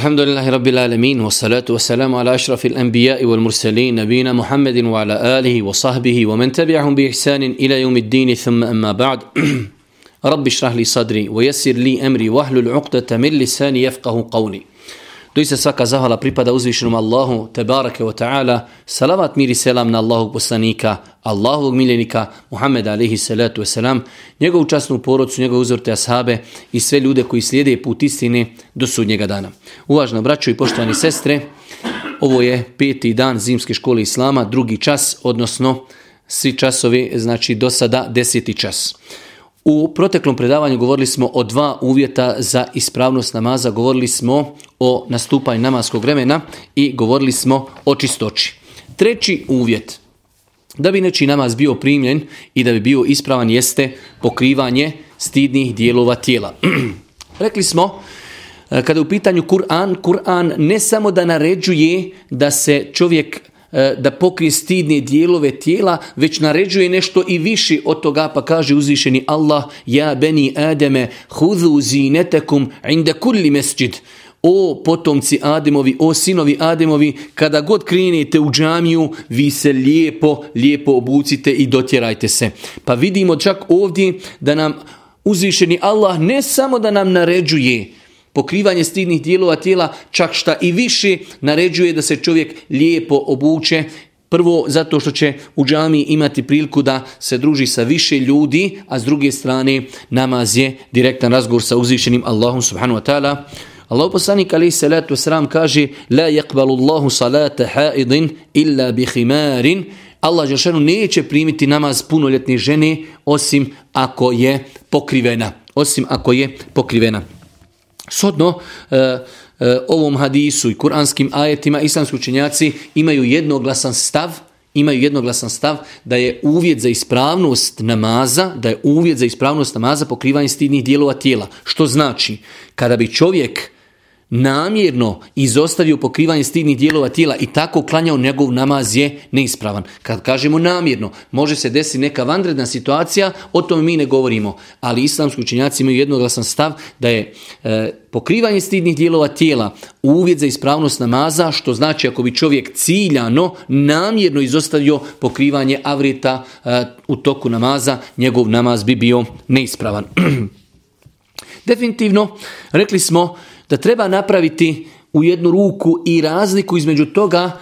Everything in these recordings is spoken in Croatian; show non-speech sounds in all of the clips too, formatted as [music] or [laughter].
الحمد لله رب العالمين والصلاة والسلام على أشرف الأنبياء والمرسلين نبينا محمد وعلى آله وصحبه ومن تبعهم بإحسان إلى يوم الدين ثم أما بعد. [clears throat] رب اشرح لي صدري ويسر لي أمري واحلل عقدة من لساني يفقه قولي Doista svaka zahvala pripada uzvišenom Allahu, tebareke wa ta'ala, salavat mir i selam na Allahog poslanika, Allahovog miljenika, Muhammeda alihi salatu wasalam, njegovu časnu porodcu, njegove uzorte ashabe i sve ljude koji slijede put istine do sudnjega dana. Uvažno braćo i poštovani sestre, ovo je peti dan zimske škole Islama, drugi čas, odnosno svi časovi, znači do sada deseti čas. U proteklom predavanju govorili smo o dva uvjeta za ispravnost namaza, govorili smo o nastupanju namaskog vremena i govorili smo o čistoći. Treći uvjet, da bi neči namaz bio primljen i da bi bio ispravan jeste pokrivanje stidnih dijelova tijela. [clears throat] Rekli smo, e, kada je u pitanju Kur'an, Kur'an ne samo da naređuje da se čovjek da pokrije stidne dijelove tijela, već naređuje nešto i više od toga, pa kaže uzvišeni Allah, ja beni Ademe, hudhu zinetekum inda kulli mesđid. O potomci Ademovi, o sinovi Ademovi, kada god krenete u džamiju, vi se lijepo, lijepo obucite i dotjerajte se. Pa vidimo čak ovdje da nam uzvišeni Allah ne samo da nam naređuje, Pokrivanje stidnih dijelova tijela čak šta i više naređuje da se čovjek lijepo obuče Prvo zato što će u džami imati priliku da se druži sa više ljudi, a s druge strane namaz je direktan razgovor sa uzvišenim Allahom subhanahu wa ta'ala. Allah poslanik alaih salatu wasalam kaže La yakbalu Allahu salata haidin illa bi khimarin Allah Žešanu neće primiti namaz punoljetne žene osim ako je pokrivena. Osim ako je pokrivena. Sodno e, e, ovom hadisu i kuranskim ajetima islamski učenjaci imaju jednoglasan stav imaju jednoglasan stav da je uvjet za ispravnost namaza, da je uvjet za ispravnost namaza pokrivanje stidnih dijelova tijela. Što znači, kada bi čovjek namjerno izostavio pokrivanje stidnih dijelova tijela i tako klanjao njegov namaz je neispravan. Kad kažemo namjerno, može se desiti neka vanredna situacija, o tome mi ne govorimo. Ali islamski učenjaci imaju jednoglasan stav da je e, pokrivanje stidnih dijelova tijela uvjet za ispravnost namaza, što znači ako bi čovjek ciljano, namjerno izostavio pokrivanje avrita e, u toku namaza, njegov namaz bi bio neispravan. [clears throat] Definitivno, rekli smo da treba napraviti u jednu ruku i razliku između toga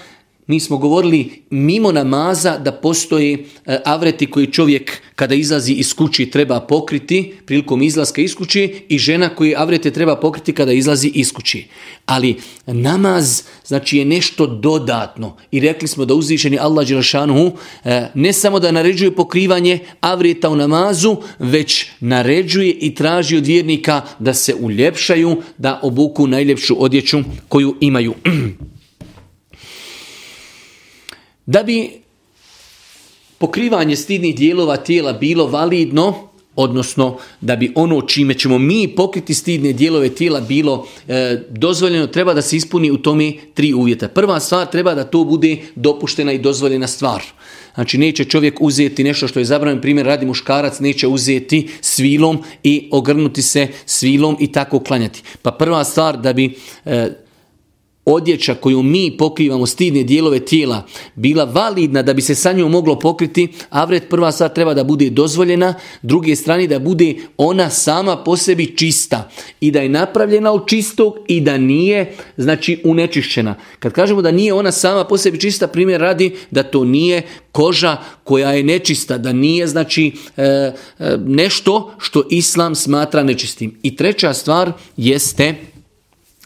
mi smo govorili mimo namaza da postoje e, avreti koji čovjek kada izlazi iz kući treba pokriti prilikom izlaska iz kući i žena koji avrete treba pokriti kada izlazi iz kući. Ali namaz znači je nešto dodatno i rekli smo da uzvišeni Allah Đelšanu e, ne samo da naređuje pokrivanje avreta u namazu, već naređuje i traži od vjernika da se uljepšaju, da obuku najljepšu odjeću koju imaju. [clears throat] Da bi pokrivanje stidnih dijelova tijela bilo validno, odnosno da bi ono čime ćemo mi pokriti stidne dijelove tijela bilo e, dozvoljeno, treba da se ispuni u tome tri uvjeta. Prva stvar treba da to bude dopuštena i dozvoljena stvar. Znači neće čovjek uzeti nešto što je zabranjeno, primjer radi muškarac, neće uzeti svilom i ogrnuti se svilom i tako klanjati. Pa prva stvar da bi e, odjeća koju mi pokrivamo stidne dijelove tijela bila validna da bi se sa njom moglo pokriti, avret prva stvar treba da bude dozvoljena, druge strane da bude ona sama po sebi čista i da je napravljena od čistog i da nije znači unečišćena. Kad kažemo da nije ona sama po sebi čista, primjer radi da to nije koža koja je nečista, da nije znači e, e, nešto što islam smatra nečistim. I treća stvar jeste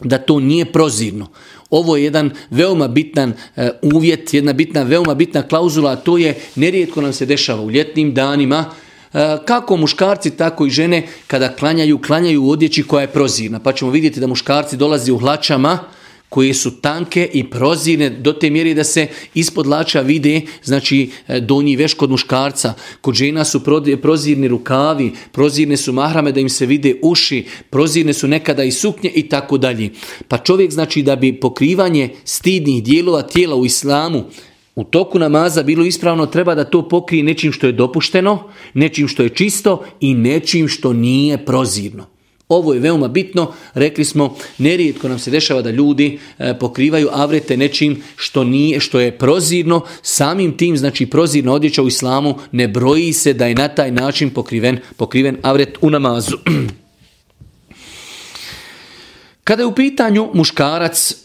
da to nije prozirno. Ovo je jedan veoma bitan e, uvjet, jedna bitna, veoma bitna klauzula, a to je nerijetko nam se dešava u ljetnim danima, e, kako muškarci, tako i žene, kada klanjaju, klanjaju u odjeći koja je prozirna. Pa ćemo vidjeti da muškarci dolazi u hlačama, koje su tanke i prozirne do te mjere da se ispod lača vide znači e, donji veš kod muškarca. Kod žena su prozirni rukavi, prozirne su mahrame da im se vide uši, prozirne su nekada i suknje i tako dalje. Pa čovjek znači da bi pokrivanje stidnih dijelova tijela u islamu u toku namaza bilo ispravno, treba da to pokrije nečim što je dopušteno, nečim što je čisto i nečim što nije prozirno. Ovo je veoma bitno, rekli smo, nerijetko nam se dešava da ljudi e, pokrivaju avrete nečim što nije, što je prozirno, samim tim, znači prozirna odjeća u islamu ne broji se da je na taj način pokriven, pokriven avret u namazu. [clears throat] Kada je u pitanju muškarac,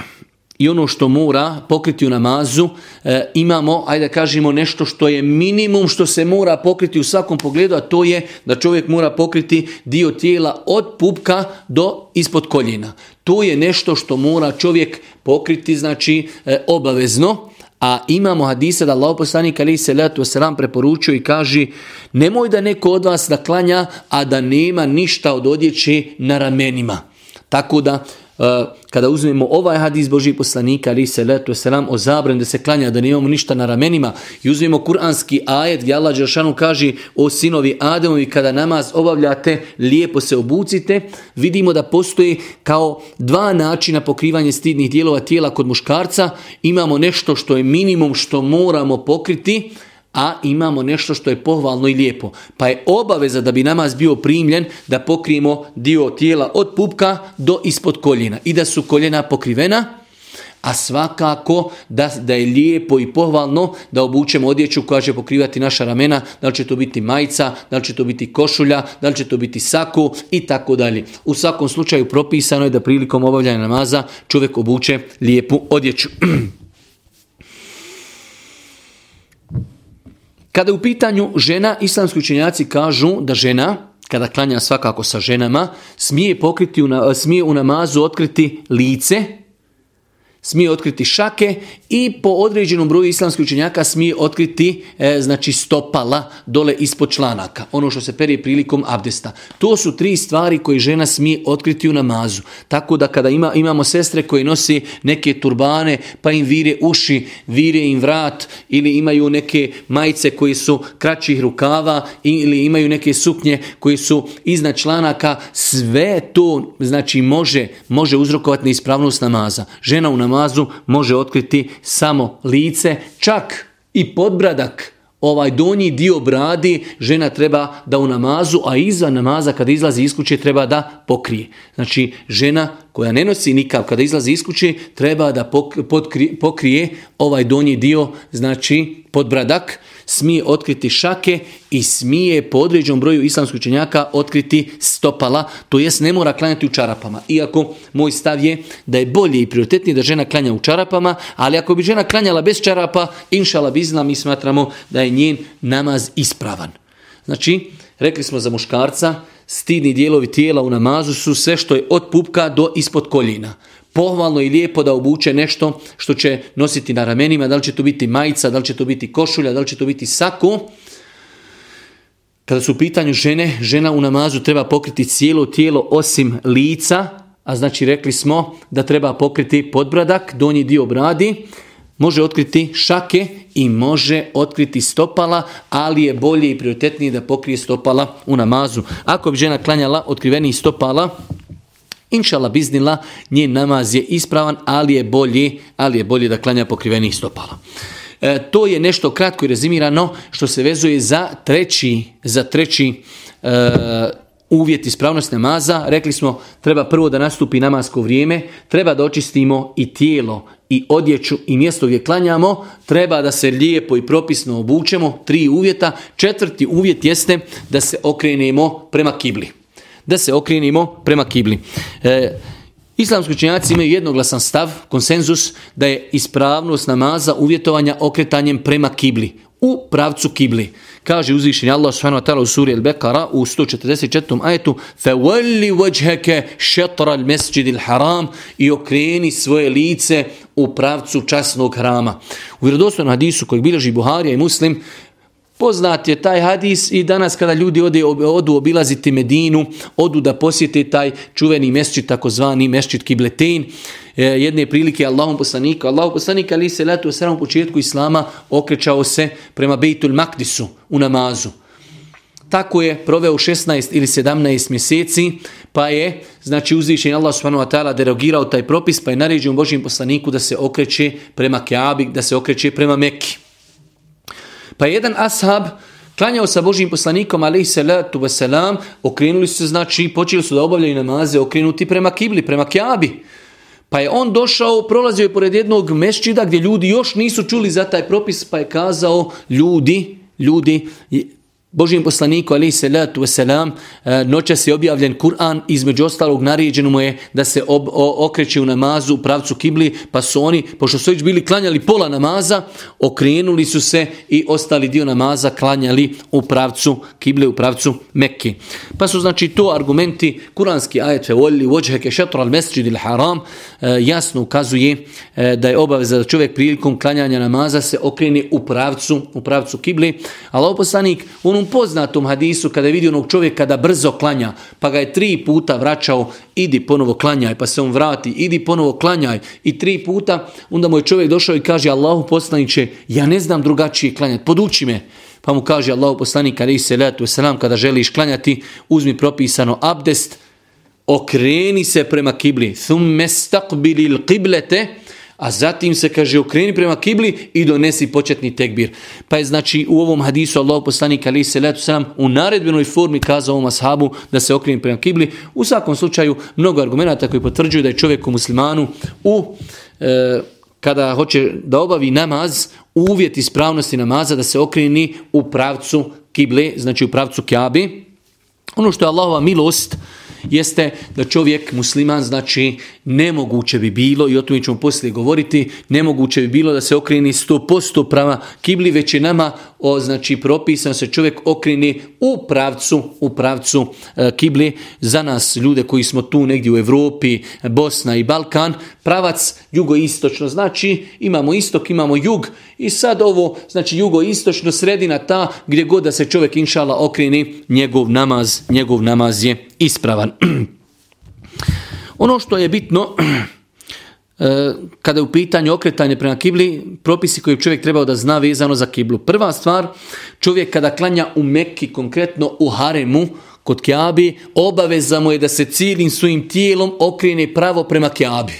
[clears throat] i ono što mora pokriti u namazu, e, imamo, ajde da kažemo, nešto što je minimum što se mora pokriti u svakom pogledu, a to je da čovjek mora pokriti dio tijela od pupka do ispod koljena. To je nešto što mora čovjek pokriti, znači e, obavezno, a imamo hadisa da Allah poslanik ali se letu selam preporučio i kaže nemoj da neko od vas da klanja, a da nema ništa od odjeće na ramenima. Tako da kada uzmemo ovaj hadis Božih poslanika ali se letu selam o zabran da se klanja da nemamo ništa na ramenima i uzmemo kuranski ajet gdje Allah Đeršanu kaže o sinovi Ademovi kada namaz obavljate lijepo se obucite. Vidimo da postoji kao dva načina pokrivanja stidnih dijelova tijela kod muškarca. Imamo nešto što je minimum što moramo pokriti a imamo nešto što je pohvalno i lijepo. Pa je obaveza da bi namaz bio primljen da pokrijemo dio tijela od pupka do ispod koljena i da su koljena pokrivena, a svakako da, da je lijepo i pohvalno da obučemo odjeću koja će pokrivati naša ramena, da li će to biti majica, da li će to biti košulja, da li će to biti sako i tako dalje. U svakom slučaju propisano je da prilikom obavljanja namaza čovjek obuče lijepu odjeću. [clears throat] Kada je u pitanju žena, islamski učenjaci kažu da žena, kada klanja svakako sa ženama, smije, pokriti, smije u namazu otkriti lice, smije otkriti šake i po određenom broju islamskih učenjaka smije otkriti e, znači stopala dole ispod članaka, ono što se perije prilikom abdesta. To su tri stvari koje žena smije otkriti u namazu. Tako da kada ima, imamo sestre koje nosi neke turbane, pa im vire uši, vire im vrat ili imaju neke majice koji su kraćih rukava ili imaju neke suknje koji su iznad članaka, sve to znači može, može uzrokovati neispravnost namaza. Žena u namazu može otkriti samo lice, čak i podbradak, ovaj donji dio bradi, žena treba da u namazu, a iza namaza kada izlazi iz kuće treba da pokrije. Znači žena koja ne nosi nikav kada izlazi iz kuće treba da pokrije ovaj donji dio, znači podbradak, smije otkriti šake i smije po određenom broju islamskih učenjaka otkriti stopala, to jest ne mora klanjati u čarapama. Iako moj stav je da je bolje i prioritetnije da žena klanja u čarapama, ali ako bi žena klanjala bez čarapa, inšala bizna, mi smatramo da je njen namaz ispravan. Znači, rekli smo za muškarca, stidni dijelovi tijela u namazu su sve što je od pupka do ispod koljina pohvalno i lijepo da obuče nešto što će nositi na ramenima, da li će to biti majica, da li će to biti košulja, da li će to biti sako. Kada su u pitanju žene, žena u namazu treba pokriti cijelo tijelo osim lica, a znači rekli smo da treba pokriti podbradak, donji dio bradi, može otkriti šake i može otkriti stopala, ali je bolje i prioritetnije da pokrije stopala u namazu. Ako bi žena klanjala otkrivenih stopala, Inšala biznila, njen namaz je ispravan, ali je bolji, ali je bolje da klanja pokrivenih stopala. E, to je nešto kratko i rezimirano što se vezuje za treći, za treći e, uvjet ispravnosti namaza. Rekli smo treba prvo da nastupi namasko vrijeme, treba da očistimo i tijelo i odjeću i mjesto gdje klanjamo, treba da se lijepo i propisno obučemo, tri uvjeta. Četvrti uvjet jeste da se okrenemo prema kibli da se okrenimo prema kibli. E, Islamski učenjaci imaju jednoglasan stav, konsenzus, da je ispravnost namaza uvjetovanja okretanjem prema kibli, u pravcu kibli. Kaže uzvišenje Allah subhanahu wa ta'ala u suri Al-Bekara u 144. ajetu فَوَلِّ وَجْهَكَ شَطْرَ الْمَسْجِدِ الْحَرَامِ i okreni svoje lice u pravcu časnog hrama. U vjerodostojnom hadisu kojeg bilježi Buharija i Muslim Poznat je taj hadis i danas kada ljudi ode, odu obilaziti Medinu, odu da posjete taj čuveni mesčit, takozvani mesčit Kibletein, e, jedne prilike Allahom poslanika. Allahom poslanika ali se letu u početku Islama okrećao se prema Bejtul Makdisu u namazu. Tako je proveo 16 ili 17 mjeseci, pa je, znači uzvišen Allah subhanahu wa ta'ala derogirao taj propis, pa je naređen Božim poslaniku da se okreće prema Keabi, da se okreće prema Mekki. Pa jedan ashab klanjao sa Božim poslanikom, ali salatu wasalam, okrenuli su se, znači, počeli su da obavljaju namaze, okrenuti prema kibli, prema kjabi. Pa je on došao, prolazio je pored jednog mešćida gdje ljudi još nisu čuli za taj propis, pa je kazao, ljudi, ljudi, Božijem poslaniku ali se salatu wasalam e, noćas je objavljen Kur'an između ostalog naređeno mu je da se ob, okreće u namazu u pravcu kibli pa su oni pošto su već bili klanjali pola namaza okrenuli su se i ostali dio namaza klanjali u pravcu kible u pravcu Mekke. Pa su znači to argumenti kuranski ajet fe volli wajhaka shatr al masjid al haram e, jasno ukazuje e, da je obaveza da čovjek prilikom klanjanja namaza se okrene u pravcu u pravcu kibli Allah poslanik on onom poznatom hadisu kada je vidio onog čovjeka da brzo klanja, pa ga je tri puta vraćao, idi ponovo klanjaj, pa se on vrati, idi ponovo klanjaj i tri puta, onda mu je čovjek došao i kaže Allahu poslaniće, ja ne znam drugačije klanjati, poduči me. Pa mu kaže Allahu poslanik ali se letu selam kada želiš klanjati, uzmi propisano abdest, okreni se prema kibli, thumme staqbilil qiblete, a zatim se kaže okreni prema kibli i donesi početni tekbir. Pa je znači u ovom hadisu Allah poslanik ali se letu sam u naredbenoj formi kazao ovom ashabu da se okreni prema kibli. U svakom slučaju mnogo argumenata koji potvrđuju da je čovjek u muslimanu u e, kada hoće da obavi namaz, uvjet ispravnosti namaza da se okreni u pravcu kible, znači u pravcu kjabi. Ono što je Allahova milost, jeste da čovjek musliman znači nemoguće bi bilo i o tome ćemo poslije govoriti nemoguće bi bilo da se okreni 100% prava kibli već je nama o, znači propisan se čovjek okreni u pravcu u pravcu e, kibli za nas ljude koji smo tu negdje u Europi Bosna i Balkan pravac jugoistočno znači imamo istok imamo jug i sad ovo znači jugoistočno sredina ta gdje god da se čovjek inšala okreni njegov namaz njegov namaz je ispravan. [clears throat] ono što je bitno, [clears throat] e, kada je u pitanju okretanje prema kibli, propisi koje čovjek trebao da zna vezano za kiblu. Prva stvar, čovjek kada klanja u Mekki, konkretno u Haremu, kod Kjabi, obaveza mu je da se cijelim svojim tijelom okrene pravo prema Kjabi.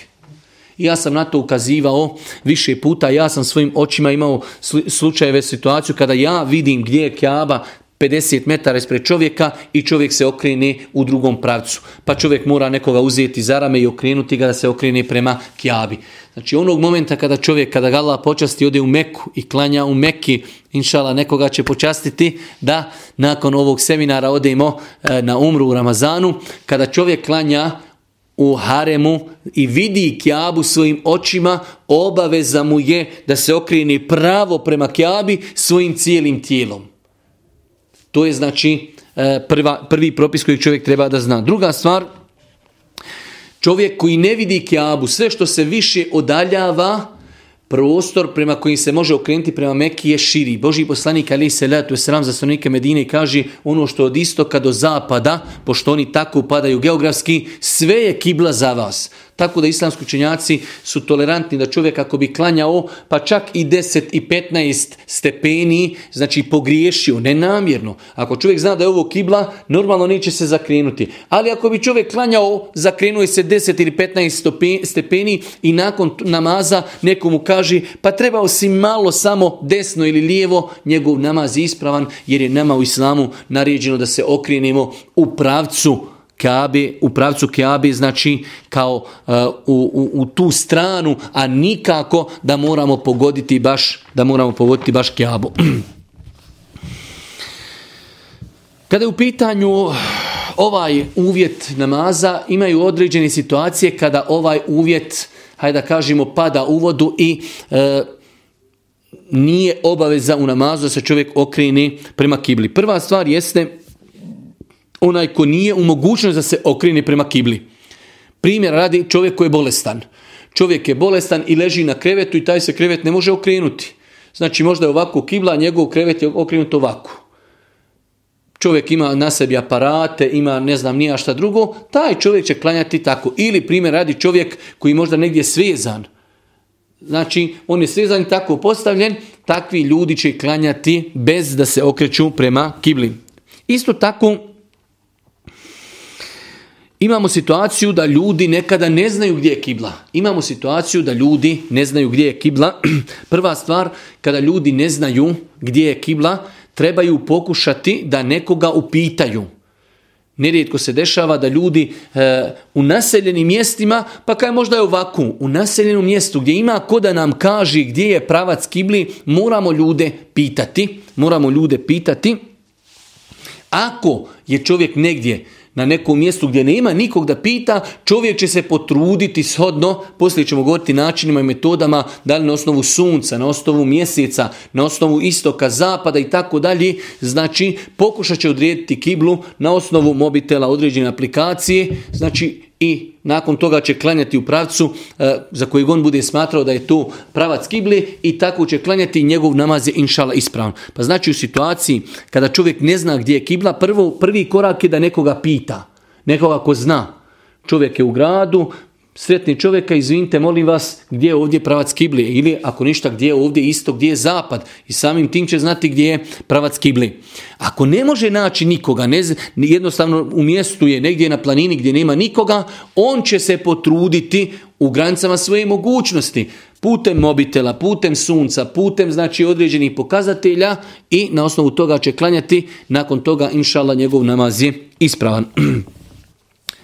Ja sam na to ukazivao više puta, ja sam svojim očima imao slučajeve, situaciju kada ja vidim gdje je Kjaba, 50 metara ispred čovjeka i čovjek se okrene u drugom pravcu. Pa čovjek mora nekoga uzeti za rame i okrenuti ga da se okrene prema kjabi. Znači onog momenta kada čovjek, kada ga Allah počasti, ode u Meku i klanja u Meki, inšala nekoga će počastiti da nakon ovog seminara odemo e, na umru u Ramazanu. Kada čovjek klanja u haremu i vidi kjabu svojim očima, obaveza mu je da se okrene pravo prema kjabi svojim cijelim tijelom. To je znači e, prva, prvi propis koji čovjek treba da zna. Druga stvar, čovjek koji ne vidi kjabu, sve što se više odaljava, prostor prema kojim se može okrenuti prema Mekki je širi. Boži poslanik ali se letu sram za stanovnike Medine kaže ono što od istoka do zapada, pošto oni tako padaju geografski, sve je kibla za vas. Tako da islamski učenjaci su tolerantni da čovjek ako bi klanjao pa čak i 10 i 15 stepeni, znači pogriješio, nenamjerno. Ako čovjek zna da je ovo kibla, normalno neće se zakrenuti. Ali ako bi čovjek klanjao, zakrenuje se 10 ili 15 stepeni i nakon namaza nekomu kaže pa trebao si malo samo desno ili lijevo, njegov namaz je ispravan jer je nama u islamu naređeno da se okrenemo u pravcu Kabe, u pravcu Kabe, znači kao uh, u, u, u, tu stranu, a nikako da moramo pogoditi baš, da moramo pogoditi baš Kabu. [clears throat] Kada je u pitanju ovaj uvjet namaza, imaju određene situacije kada ovaj uvjet, hajde da kažemo, pada u vodu i uh, nije obaveza u namazu da se čovjek okrene prema kibli. Prva stvar jeste onaj ko nije u mogućnosti da se okrene prema kibli. Primjer radi čovjek koji je bolestan. Čovjek je bolestan i leži na krevetu i taj se krevet ne može okrenuti. Znači možda je ovako kibla, a njegov krevet je okrenut ovako. Čovjek ima na sebi aparate, ima ne znam nija šta drugo, taj čovjek će klanjati tako. Ili primjer radi čovjek koji možda negdje svezan. Znači, on je svezan i tako postavljen, takvi ljudi će klanjati bez da se okreću prema kibli. Isto tako, Imamo situaciju da ljudi nekada ne znaju gdje je kibla. Imamo situaciju da ljudi ne znaju gdje je kibla. [clears throat] Prva stvar, kada ljudi ne znaju gdje je kibla, trebaju pokušati da nekoga upitaju. Nerijetko se dešava da ljudi e, u naseljenim mjestima, pa kaj možda je ovako, u naseljenom mjestu gdje ima ko da nam kaže gdje je pravac kibli, moramo ljude pitati, moramo ljude pitati. Ako je čovjek negdje na nekom mjestu gdje nema nikog da pita, čovjek će se potruditi shodno, poslije ćemo govoriti načinima i metodama, da li na osnovu sunca, na osnovu mjeseca, na osnovu istoka, zapada i tako dalje, znači pokušat će odrediti kiblu na osnovu mobitela određene aplikacije, znači i nakon toga će klanjati u pravcu e, za kojeg on bude smatrao da je to pravac kibli i tako će klanjati njegov namaz je inšala ispravan. Pa znači u situaciji kada čovjek ne zna gdje je kibla, prvo, prvi korak je da nekoga pita, nekoga ko zna. Čovjek je u gradu, sretni čovjeka, izvinite, molim vas, gdje je ovdje pravac kibli ili ako ništa, gdje je ovdje isto, gdje je zapad i samim tim će znati gdje je pravac kibli. Ako ne može naći nikoga, ne, jednostavno u mjestu je negdje na planini gdje nema nikoga, on će se potruditi u granicama svoje mogućnosti, putem mobitela, putem sunca, putem znači određenih pokazatelja i na osnovu toga će klanjati, nakon toga inšala njegov namaz je ispravan. [clears throat]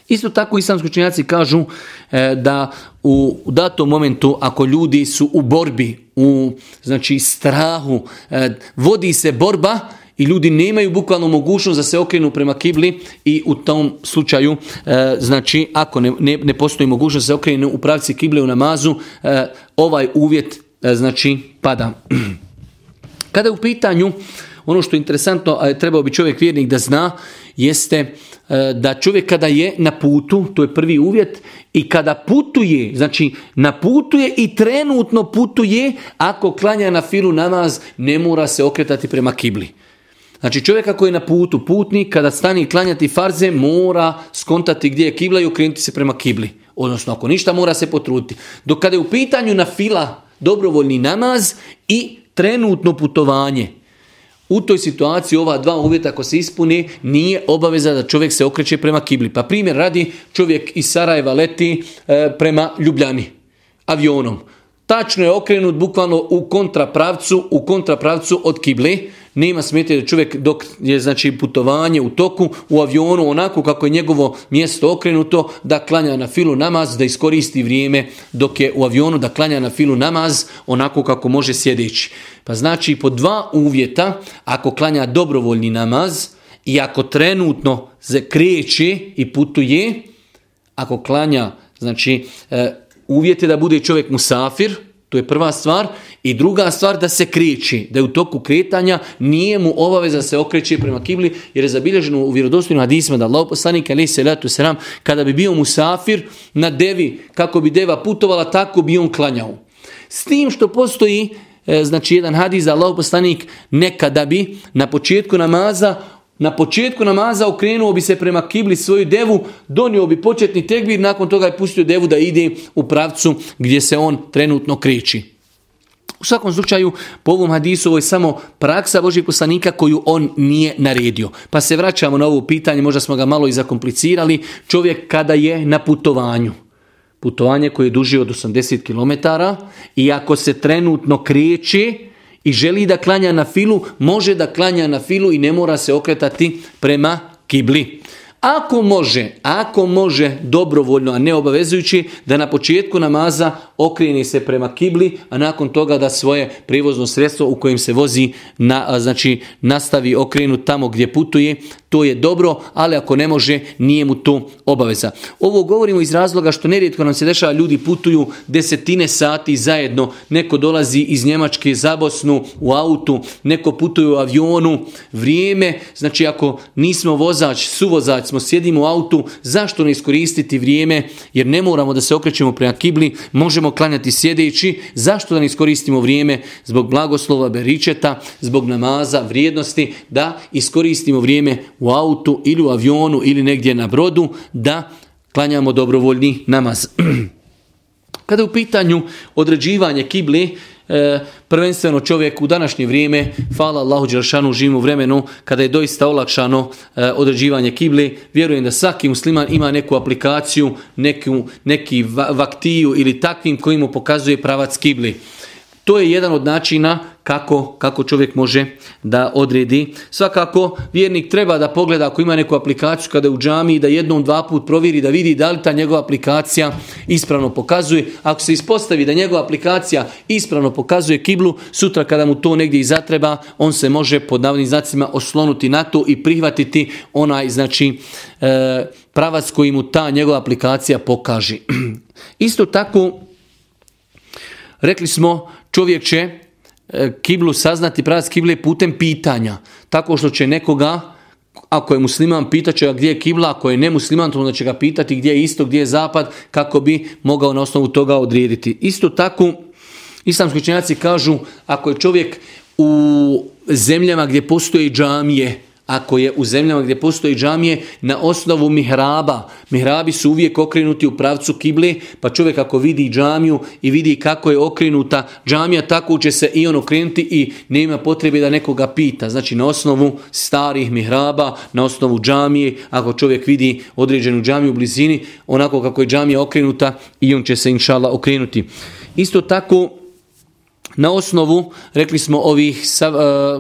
Isto tako islamski učenjaci kažu e, da u datom momentu ako ljudi su u borbi, u znači strahu, e, vodi se borba i ljudi nemaju bukvalno mogućnost da se okrenu prema kibli i u tom slučaju, e, znači ako ne, ne, postoji mogućnost da se okrenu u pravci kible u namazu, ovaj uvjet znači pada. [clears throat] Kada je u pitanju ono što je interesantno, a trebao bi čovjek vjernik da zna, jeste E, da čovjek kada je na putu, to je prvi uvjet, i kada putuje, znači na putuje i trenutno putuje, ako klanja na filu namaz, ne mora se okretati prema kibli. Znači čovjek ako je na putu, putnik, kada stani klanjati farze, mora skontati gdje je kibla i okrenuti se prema kibli. Odnosno, ako ništa, mora se potruditi. Dok kada je u pitanju na fila dobrovoljni namaz i trenutno putovanje, u toj situaciji ova dva uvjeta ako se ispuni nije obaveza da čovjek se okreće prema kibli. Pa primjer radi čovjek iz Sarajeva leti e, prema Ljubljani avionom. Tačno je okrenut bukvalno u kontrapravcu, u kontrapravcu od kibli nema smetje da čovjek dok je znači putovanje u toku u avionu onako kako je njegovo mjesto okrenuto da klanja na filu namaz, da iskoristi vrijeme dok je u avionu da klanja na filu namaz onako kako može sjedeći. Pa znači po dva uvjeta ako klanja dobrovoljni namaz i ako trenutno se kreće i putuje, ako klanja znači e, uvjet je da bude čovjek musafir, to je prva stvar. I druga stvar da se kriječi, da je u toku kretanja nije mu obaveza da se okreće prema kibli, jer je zabilježeno u vjerodostojnim hadisma da Allah poslanik ali se letu selam kada bi bio musafir na devi, kako bi deva putovala, tako bi on klanjao. S tim što postoji e, znači jedan hadis da Allah poslanik nekada bi na početku namaza na početku namaza okrenuo bi se prema kibli svoju devu, donio bi početni tekbir, nakon toga je pustio devu da ide u pravcu gdje se on trenutno kreći. U svakom slučaju, po ovom hadisu ovo je samo praksa Božih poslanika koju on nije naredio. Pa se vraćamo na ovo pitanje, možda smo ga malo i zakomplicirali. Čovjek kada je na putovanju, putovanje koje je duže od 80 km i ako se trenutno kreće, i želi da klanja na filu, može da klanja na filu i ne mora se okretati prema kibli. Ako može, ako može dobrovoljno, a ne obavezujući, da na početku namaza okreni se prema kibli, a nakon toga da svoje privozno sredstvo u kojem se vozi, na, znači nastavi okrenut tamo gdje putuje, to je dobro, ali ako ne može, nije mu to obaveza. Ovo govorimo iz razloga što nerijetko nam se dešava, ljudi putuju desetine sati zajedno, neko dolazi iz Njemačke za Bosnu u autu, neko putuje u avionu, vrijeme, znači ako nismo vozač, suvozač smo, sjedimo u autu, zašto ne iskoristiti vrijeme, jer ne moramo da se okrećemo prema kibli, možemo klanjati sjedeći, zašto da ne iskoristimo vrijeme? Zbog blagoslova beričeta, zbog namaza, vrijednosti, da iskoristimo vrijeme u autu ili u avionu ili negdje na brodu da klanjamo dobrovoljni namaz. [clears throat] Kada u pitanju određivanje kibli, e, prvenstveno čovjek u današnje vrijeme, hvala Allahu Đelšanu, živimo vremenu kada je doista olakšano e, određivanje kibli. Vjerujem da svaki musliman ima neku aplikaciju, neku, neki vaktiju ili takvim koji mu pokazuje pravac kibli. To je jedan od načina kako, kako čovjek može da odredi. Svakako, vjernik treba da pogleda ako ima neku aplikaciju kada je u džami, da jednom, dva put provjeri da vidi da li ta njegova aplikacija ispravno pokazuje. Ako se ispostavi da njegova aplikacija ispravno pokazuje kiblu, sutra kada mu to negdje i zatreba, on se može pod navodnim znacima oslonuti na to i prihvatiti onaj znači e, pravac koji mu ta njegova aplikacija pokaže. [clears throat] Isto tako, rekli smo, čovjek će e, kiblu saznati pravac kible putem pitanja. Tako što će nekoga, ako je musliman, pitaće ga gdje je kibla, ako je nemusliman, onda će ga pitati gdje je isto, gdje je zapad, kako bi mogao na osnovu toga odrijediti. Isto tako, islamski učenjaci kažu, ako je čovjek u zemljama gdje postoje džamije, ako je u zemljama gdje postoji džamije na osnovu mihraba. Mihrabi su uvijek okrenuti u pravcu kible, pa čovjek ako vidi džamiju i vidi kako je okrenuta džamija, tako će se i on okrenuti i nema potrebe da nekoga pita. Znači na osnovu starih mihraba, na osnovu džamije, ako čovjek vidi određenu džamiju u blizini, onako kako je džamija okrenuta i on će se inšala okrenuti. Isto tako na osnovu, rekli smo ovih, eh,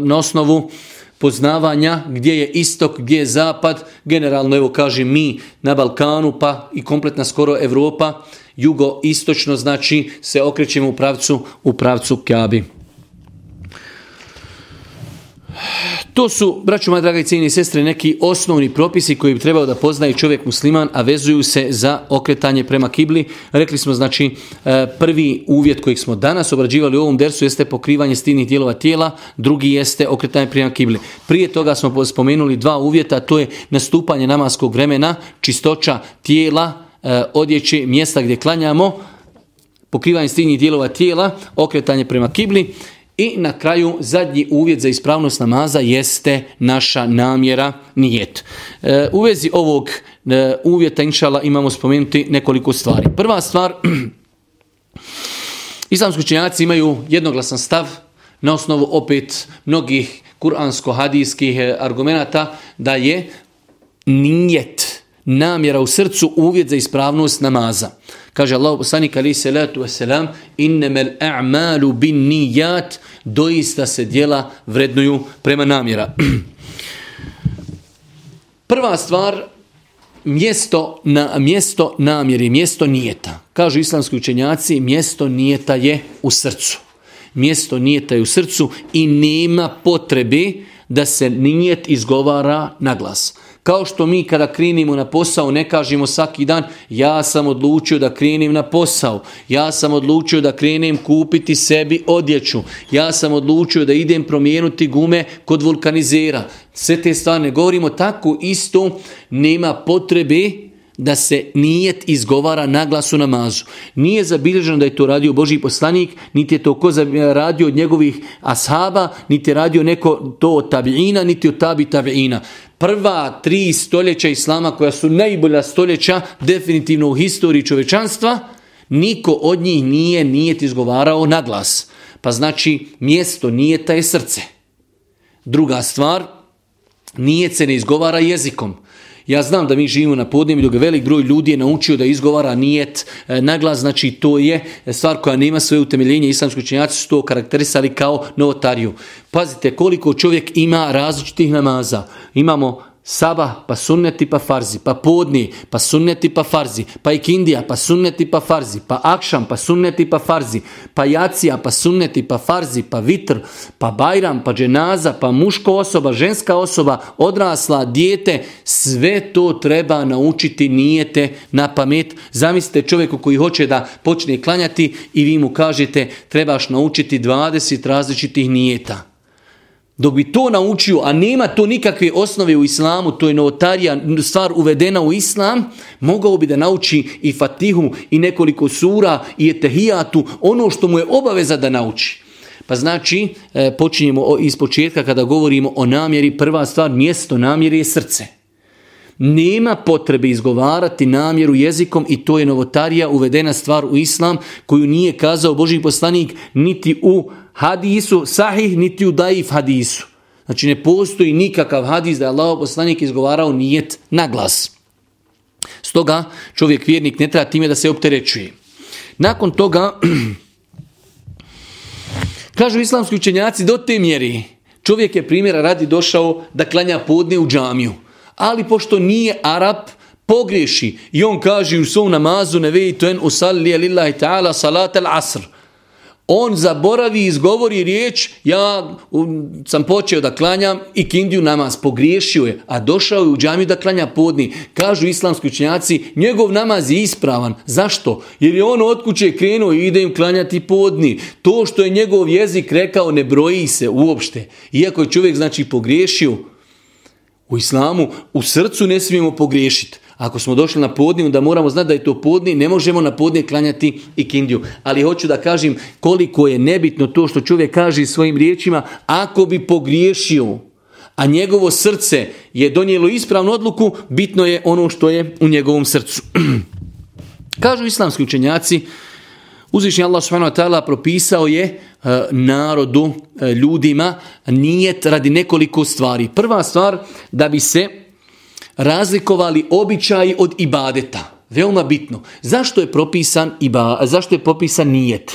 na osnovu poznavanja gdje je istok, gdje je zapad, generalno evo kaže mi na Balkanu pa i kompletna skoro Europa, jugo-istočno znači se okrećemo u pravcu, u pravcu Kabi. To su, braću moja draga i cijeni sestre, neki osnovni propisi koji bi trebao da poznaje čovjek musliman, a vezuju se za okretanje prema kibli. Rekli smo, znači, e, prvi uvjet kojeg smo danas obrađivali u ovom dersu jeste pokrivanje stinih dijelova tijela, drugi jeste okretanje prema kibli. Prije toga smo spomenuli dva uvjeta, to je nastupanje namaskog vremena, čistoća tijela, e, odjeće, mjesta gdje klanjamo, pokrivanje stinih dijelova tijela, okretanje prema kibli i na kraju zadnji uvjet za ispravnost namaza jeste naša namjera nijet. E, u vezi ovog e, uvjeta inšala imamo spomenuti nekoliko stvari. Prva stvar, [clears throat] islamski učenjaci imaju jednoglasan stav na osnovu opet mnogih kuransko-hadijskih e, argumenata da je nijet, namjera u srcu uvjet za ispravnost namaza. Kaže Allah poslanik ali salatu wasalam innamal a'malu bin nijat doista se djela vrednuju prema namjera. [clears throat] Prva stvar mjesto na mjesto namjeri, mjesto nijeta. Kažu islamski učenjaci, mjesto nijeta je u srcu. Mjesto nijeta je u srcu i nema potrebe da se nijet izgovara na glas. Kao što mi kada krenimo na posao ne kažemo svaki dan ja sam odlučio da krenem na posao, ja sam odlučio da krenem kupiti sebi odjeću, ja sam odlučio da idem promijenuti gume kod vulkanizera. Sve te stvari ne govorimo tako isto, nema potrebe da se nijet izgovara na glasu namazu. Nije zabilježeno da je to radio Boži poslanik, niti je to ko radio od njegovih ashaba, niti je radio neko to od tabiina, niti od tabi tabiina prva tri stoljeća islama koja su najbolja stoljeća definitivno u historiji čovečanstva, niko od njih nije nijet izgovarao na glas. Pa znači mjesto nijeta je srce. Druga stvar, nijet se ne izgovara jezikom. Ja znam da mi živimo na podneblju velik broj ljudi je naučio da izgovara nijet e, naglas, znači to je stvar koja nema svoje utemeljenje. Islamski učenjaci su to karakterisali kao novotariju. Pazite koliko čovjek ima različitih namaza. Imamo Saba, pa sunneti pa farzi, pa podni, pa sunneti pa farzi, pa ikindija, pa sunneti pa farzi, pa akšam, pa sunneti pa farzi, pa jacija, pa sunneti pa farzi, pa vitr, pa bajram, pa dženaza, pa muško osoba, ženska osoba, odrasla, dijete, sve to treba naučiti nijete na pamet. Zamislite čovjeku koji hoće da počne klanjati i vi mu kažete trebaš naučiti 20 različitih nijeta. Dok bi to naučio, a nema to nikakve osnove u islamu, to je novotarija, stvar uvedena u islam, mogao bi da nauči i fatihu, i nekoliko sura, i etehijatu, ono što mu je obaveza da nauči. Pa znači, e, počinjemo iz početka kada govorimo o namjeri, prva stvar, mjesto namjeri je srce. Nema potrebe izgovarati namjeru jezikom i to je novotarija uvedena stvar u islam koju nije kazao Boži poslanik niti u hadisu sahih niti u daif hadisu. Znači ne postoji nikakav hadis da je Allah poslanik izgovarao nijet na glas. Stoga čovjek vjernik ne treba time da se opterećuje. Nakon toga [clears throat] Kažu islamski učenjaci do te mjeri. Čovjek je primjera radi došao da klanja podne u džamiju. Ali pošto nije Arab, pogriješi. I on kaže u svom namazu ne vejtu en usalli lillahi ta'ala salat al asr on zaboravi i izgovori riječ, ja sam počeo da klanjam i kindiju namaz, pogriješio je, a došao je u džamiju da klanja podni. Kažu islamski učenjaci, njegov namaz je ispravan. Zašto? Jer je on od kuće krenuo i ide im klanjati podni. To što je njegov jezik rekao ne broji se uopšte. Iako je čovjek znači pogriješio, u islamu u srcu ne smijemo pogriješiti. Ako smo došli na podni, onda moramo znati da je to podni, ne možemo na podni klanjati i kindiju. Ali hoću da kažem koliko je nebitno to što čovjek kaže svojim riječima, ako bi pogriješio, a njegovo srce je donijelo ispravnu odluku, bitno je ono što je u njegovom srcu. [clears throat] Kažu islamski učenjaci, uzvišnji Allah subhanahu propisao je e, narodu, e, ljudima, nijet radi nekoliko stvari. Prva stvar, da bi se razlikovali običaji od ibadeta. Veoma bitno. Zašto je propisan iba, zašto je propisan nijet?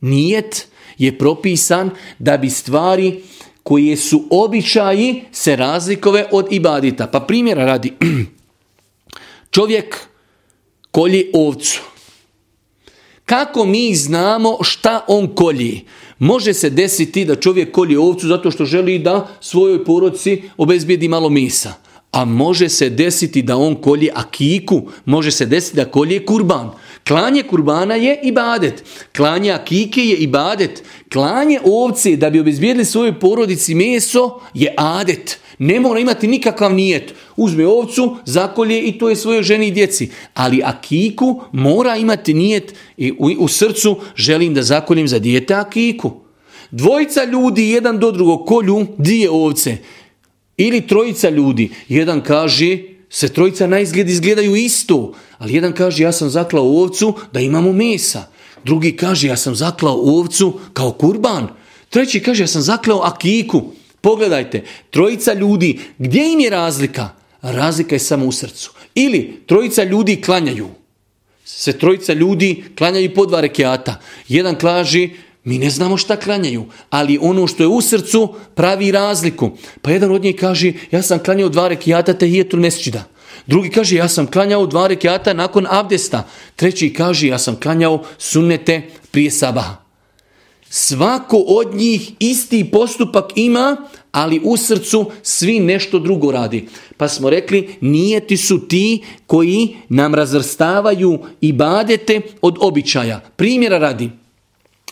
Nijet je propisan da bi stvari koje su običaji se razlikove od ibadeta. Pa primjera radi. [clears throat] Čovjek kolje ovcu. Kako mi znamo šta on kolji? Može se desiti da čovjek kolje ovcu zato što želi da svojoj poroci obezbijedi malo misa a može se desiti da on kolje akiku, može se desiti da kolje kurban. Klanje kurbana je ibadet. Klanje akike je ibadet. Klanje ovce da bi obezbijedili svojoj porodici meso je adet. Ne mora imati nikakav nijet. Uzme ovcu, zakolje i to je svojoj ženi i djeci. Ali akiku mora imati nijet i u, u srcu želim da zakoljem za dijete akiku. Dvojica ljudi jedan do drugog kolju dvije ovce. Ili trojica ljudi, jedan kaže, se trojica na izgled izgledaju isto, ali jedan kaže ja sam zaklao ovcu da imamo mesa. Drugi kaže ja sam zaklao ovcu kao kurban. Treći kaže ja sam zaklao akiku. Pogledajte, trojica ljudi, gdje im je razlika? Razlika je samo u srcu. Ili trojica ljudi klanjaju. Se trojica ljudi klanjaju po dva rekiata. Jedan kaže mi ne znamo šta klanjaju, ali ono što je u srcu pravi razliku. Pa jedan od njih kaže, ja sam klanjao dva rekiata te hijetul. Drugi kaže, ja sam klanjao dva rekiata nakon abdesta. Treći kaže, ja sam klanjao sunnete prije sabaha. Svako od njih isti postupak ima, ali u srcu svi nešto drugo radi. Pa smo rekli, nijeti su ti koji nam razvrstavaju i badete od običaja. Primjera radi,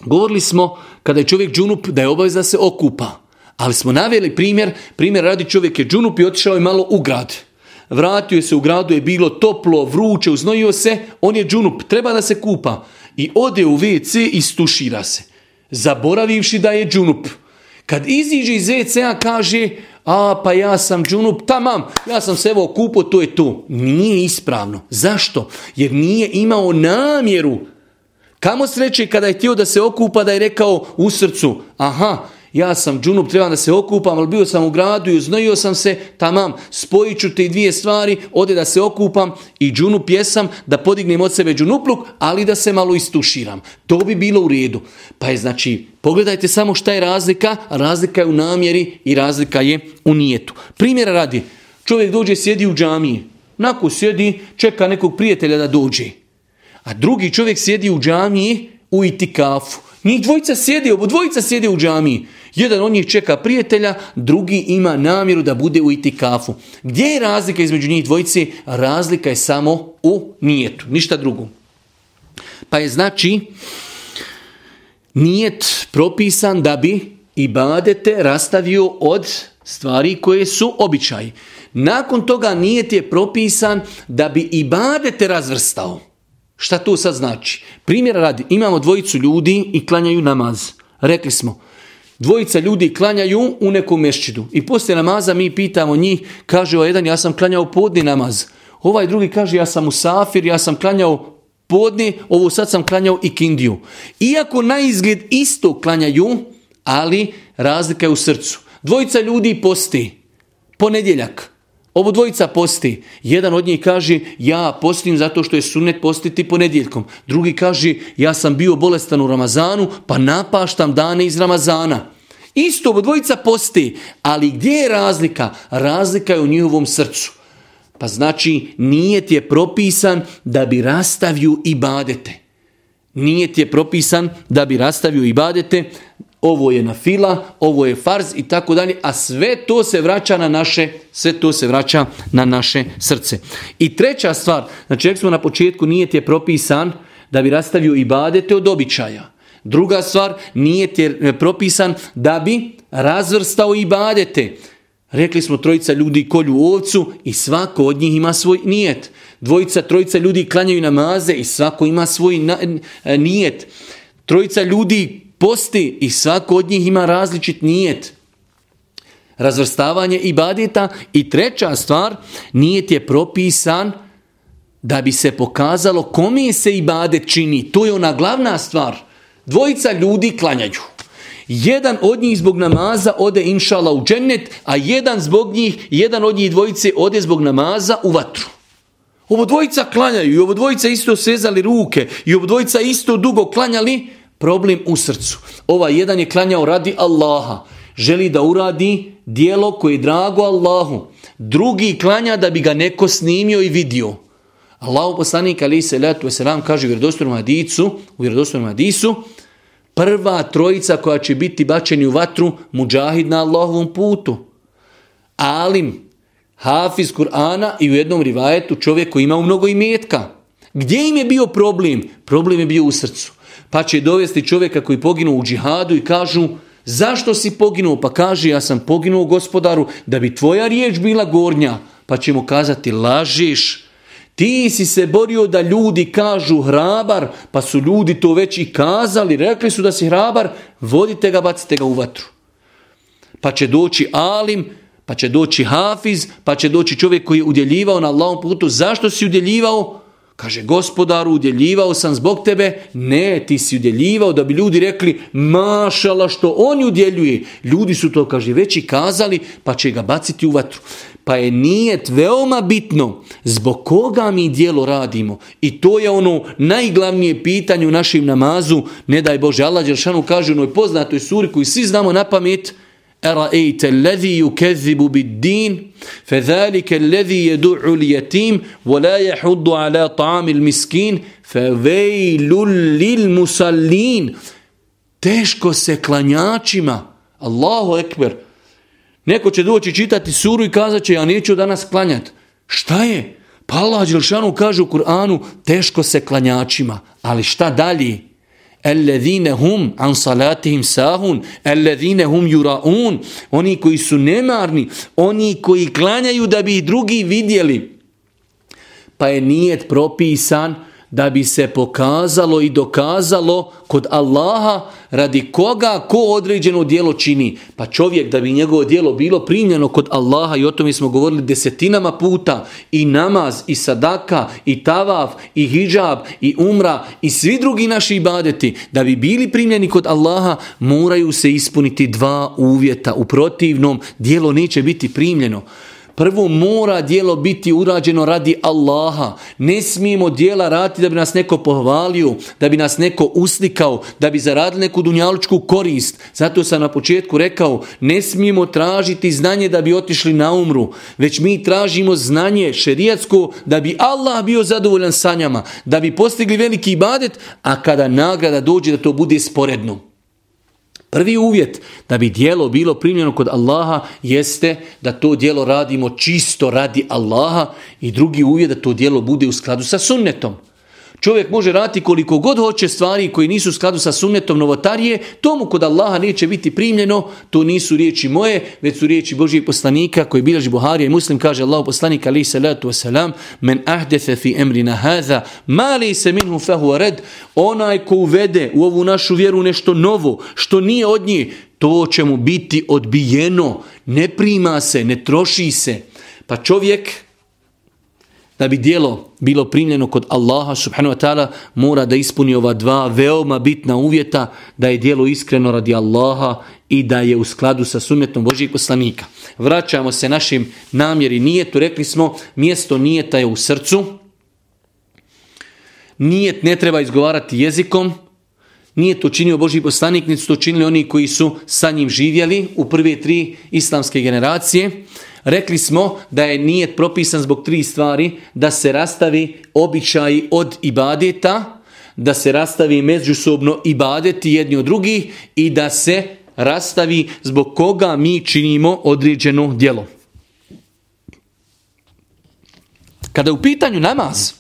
Govorili smo kada je čovjek džunup da je obaveza da se okupa. Ali smo naveli primjer, primjer radi čovjek je džunup i otišao je malo u grad. Vratio se u gradu, je bilo toplo, vruće, uznojio se, on je džunup, treba da se kupa. I ode u WC i stušira se. Zaboravivši da je džunup. Kad iziđe iz WC-a kaže, a pa ja sam džunup, tamam, ja sam se evo okupo, to je to. Nije ispravno. Zašto? Jer nije imao namjeru Kamo sreće kada je htio da se okupa da je rekao u srcu, aha, ja sam džunup, trebam da se okupam, ali bio sam u gradu i uznojio sam se, tamam, spojit ću te dvije stvari, ode da se okupam i džunup jesam, da podignem od sebe džunupluk, ali da se malo istuširam. To bi bilo u redu. Pa je znači, pogledajte samo šta je razlika, razlika je u namjeri i razlika je u nijetu. Primjera radi, čovjek dođe, sjedi u džamiji, nakon sjedi, čeka nekog prijatelja da dođe. A drugi čovjek sjedi u džamiji u itikafu. Njih dvojica sjedi, obo dvojica sjedi u džamiji. Jedan od njih čeka prijatelja, drugi ima namjeru da bude u itikafu. Gdje je razlika između njih dvojice? Razlika je samo u nijetu, ništa drugo. Pa je znači nijet propisan da bi i badete rastavio od stvari koje su običaji. Nakon toga nijet je propisan da bi i badete razvrstao. Šta to sad znači? Primjer radi, imamo dvojicu ljudi i klanjaju namaz. Rekli smo, dvojica ljudi klanjaju u nekom mešćidu. I poslije namaza mi pitamo njih, kaže ovaj jedan, ja sam klanjao podni namaz. Ovaj drugi kaže, ja sam u safir, ja sam klanjao podni, ovo sad sam klanjao i kindiju. Iako na izgled isto klanjaju, ali razlika je u srcu. Dvojica ljudi posti. Ponedjeljak. Ovo dvojica posti. Jedan od njih kaže ja postim zato što je sunnet postiti ponedjeljkom. Drugi kaže ja sam bio bolestan u Ramazanu pa napaštam dane iz Ramazana. Isto ovo dvojica posti, ali gdje je razlika? Razlika je u njihovom srcu. Pa znači nije ti je propisan da bi rastavio i badete. Nije ti je propisan da bi rastavio i badete, ovo je na fila, ovo je farz i tako dalje, a sve to se vraća na naše, sve to se vraća na naše srce. I treća stvar, znači jak smo na početku, nije ti je propisan da bi rastavio i badete od običaja. Druga stvar, nije ti je propisan da bi razvrstao i badete. Rekli smo trojica ljudi kolju ovcu i svako od njih ima svoj nijet. Dvojica, trojica ljudi klanjaju namaze i svako ima svoj nijet. Trojica ljudi posti i svako od njih ima različit nijet. Razvrstavanje i badita i treća stvar, nijet je propisan da bi se pokazalo kome se i bade čini. To je ona glavna stvar. Dvojica ljudi klanjaju. Jedan od njih zbog namaza ode inšala u džennet, a jedan zbog njih, jedan od njih dvojice ode zbog namaza u vatru. Ovo dvojica klanjaju i ovo dvojica isto sezali ruke i ovo dvojica isto dugo klanjali, problem u srcu. Ovaj jedan je klanjao radi Allaha. Želi da uradi dijelo koje je drago Allahu. Drugi klanja da bi ga neko snimio i vidio. Allahu poslanik ali se letu selam kaže u vjerodostojnom hadisu, u vjerodostojnom hadisu, prva trojica koja će biti bačeni u vatru, muđahid na Allahovom putu. Alim, hafiz Kur'ana i u jednom rivajetu čovjek koji ima mnogo imetka. Gdje im je bio problem? Problem je bio u srcu. Pa će dovesti čovjeka koji poginuo u džihadu i kažu zašto si poginuo? Pa kaže ja sam poginuo gospodaru da bi tvoja riječ bila gornja. Pa će mu kazati lažiš. Ti si se borio da ljudi kažu hrabar, pa su ljudi to već i kazali, rekli su da si hrabar, vodite ga, bacite ga u vatru. Pa će doći alim, pa će doći hafiz, pa će doći čovjek koji je udjeljivao na Allahom putu. Zašto si udjeljivao? Kaže, gospodaru, udjeljivao sam zbog tebe. Ne, ti si udjeljivao da bi ljudi rekli, mašala što on udjeljuje. Ljudi su to, kaže, već kazali, pa će ga baciti u vatru. Pa je nijet veoma bitno zbog koga mi dijelo radimo. I to je ono najglavnije pitanje u našem namazu. Ne daj Bože, Allah Đeršanu kaže u onoj poznatoj suri koju svi znamo na pamet, أرأيت الذي يكذب بالدين فذلك الذي يدع اليتيم ولا يحض على طعام المسكين فويل للمصلين teško se klanjačima Allahu ekber neko će doći čitati suru i kazat će ja neću danas klanjati šta je? pa Allah Đelšanu kaže u Kur'anu teško se klanjačima ali šta dalje? Alladhina hum an salatihim sahun, alladhina hum yuraun, oni koji su nemarni, oni koji klanjaju da bi drugi vidjeli. Pa je nijet propisan da bi se pokazalo i dokazalo kod Allaha radi koga ko određeno djelo čini. Pa čovjek da bi njegovo djelo bilo primljeno kod Allaha i o tome smo govorili desetinama puta i namaz i sadaka i tavaf i hijab i umra i svi drugi naši ibadeti da bi bili primljeni kod Allaha moraju se ispuniti dva uvjeta. U protivnom djelo neće biti primljeno. Prvo mora dijelo biti urađeno radi Allaha. Ne smijemo dijela raditi da bi nas neko pohvalio, da bi nas neko uslikao, da bi zaradili neku dunjalučku korist. Zato sam na početku rekao, ne smijemo tražiti znanje da bi otišli na umru, već mi tražimo znanje šerijatsko da bi Allah bio zadovoljan sa njama, da bi postigli veliki ibadet, a kada nagrada dođe da to bude sporedno. Prvi uvjet da bi dijelo bilo primljeno kod Allaha jeste da to dijelo radimo čisto radi Allaha i drugi uvjet da to dijelo bude u skladu sa sunnetom. Čovjek može raditi koliko god hoće stvari koji nisu u skladu sa sunnetom novotarije, tomu kod Allaha neće biti primljeno, to nisu riječi moje, već su riječi Božijeg poslanika koji bilježi Buharija i Muslim, kaže Allah poslanik ali salatu wasalam, men ahdefe fi emrina hadha, mali se minhu fahu red, onaj ko uvede u ovu našu vjeru nešto novo, što nije od nje, to će mu biti odbijeno, ne prima se, ne troši se. Pa čovjek da bi dijelo bilo primljeno kod Allaha subhanahu wa ta'ala mora da ispuni ova dva veoma bitna uvjeta da je dijelo iskreno radi Allaha i da je u skladu sa sunnetom Božih poslanika. Vraćamo se našim namjeri nijetu, rekli smo mjesto nijeta je u srcu. Nijet ne treba izgovarati jezikom, nije to činio Boži poslanik, su to činili oni koji su sa njim živjeli u prve tri islamske generacije. Rekli smo da je nijet propisan zbog tri stvari, da se rastavi običaj od ibadeta, da se rastavi međusobno ibadeti jedni od drugih i da se rastavi zbog koga mi činimo određeno djelo. Kada u pitanju namaz,